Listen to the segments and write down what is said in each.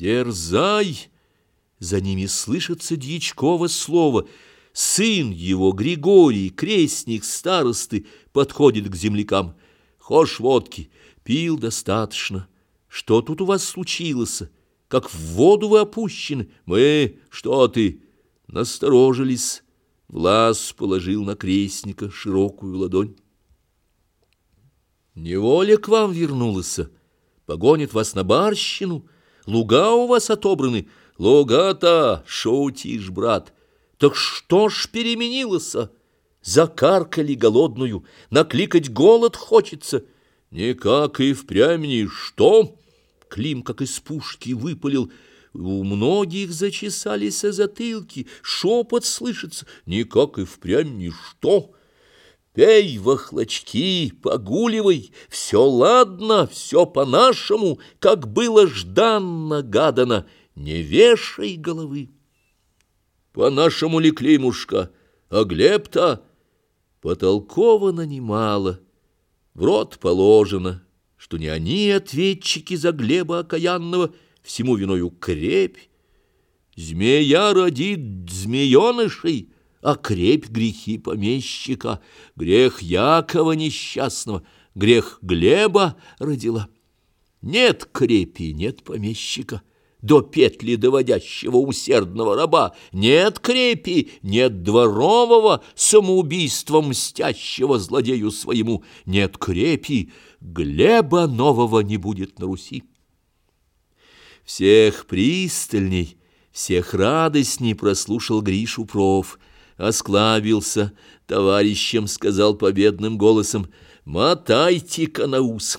Дерзай! За ними слышится дьячково слово. Сын его, Григорий, крестник старосты, подходит к землякам. Хошь водки, пил достаточно. Что тут у вас случилось? Как в воду вы опущены? Мы, что ты, насторожились. Влас положил на крестника широкую ладонь. Неволя к вам вернулась, погонит вас на барщину, луга у вас отобраны, луга-то, шутишь, брат, так что ж переменилось? Закаркали голодную, накликать голод хочется. Никак и впрямь ни что. Клим, как из пушки, выпалил. У многих зачесались затылки, шепот слышится. Никак и впрямь ни что. Пей, вахлочки, погуливай, все ладно, все по-нашему, как было жданно-гадано, не вешай головы. По-нашему ли, Климушка, а Глеб-то потолковано немало, в рот положено, что не они ответчики за Глеба окаянного, всему виною крепь. Змея родит змеенышей, а крепь грехи помещика, грех Якова несчастного, грех Глеба родила. Нет крепи, нет помещика, до петли доводящего усердного раба, нет крепи, нет дворового самоубийством мстящего злодею своему, нет крепи, Глеба нового не будет на Руси. Всех пристальней, всех радостней прослушал Гришу проф — осклабился, товарищем сказал победным голосом, «Мотайте-ка на ус!»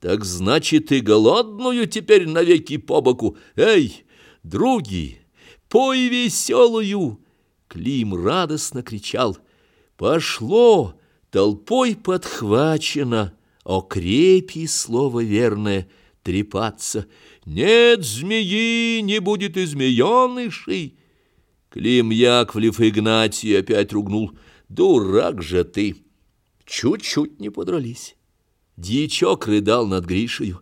«Так значит, и голодную теперь навеки по боку! Эй, други, пой веселую!» Клим радостно кричал. «Пошло!» Толпой подхвачено, о крепи слово верное трепаться. Нет змеи, не будет и змеенышей. Клим Яковлев Игнатий опять ругнул. «Дурак же ты!» Чуть-чуть не подрались. Дьячок рыдал над Гришею.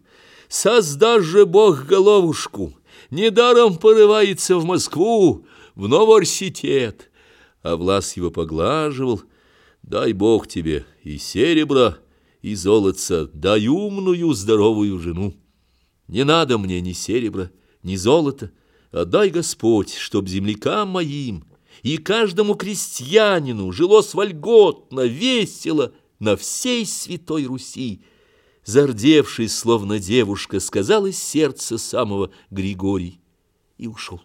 «Создашь же Бог головушку! Недаром порывается в Москву, в Новорситет!» А Влас его поглаживал. «Дай Бог тебе и серебра, и золотца, дай умную здоровую жену! Не надо мне ни серебра, ни золота, Отдай, Господь, чтоб землякам моим и каждому крестьянину жилось вольготно, весело на всей святой Руси. Зардевшись, словно девушка, сказал из сердца самого Григорий и ушел.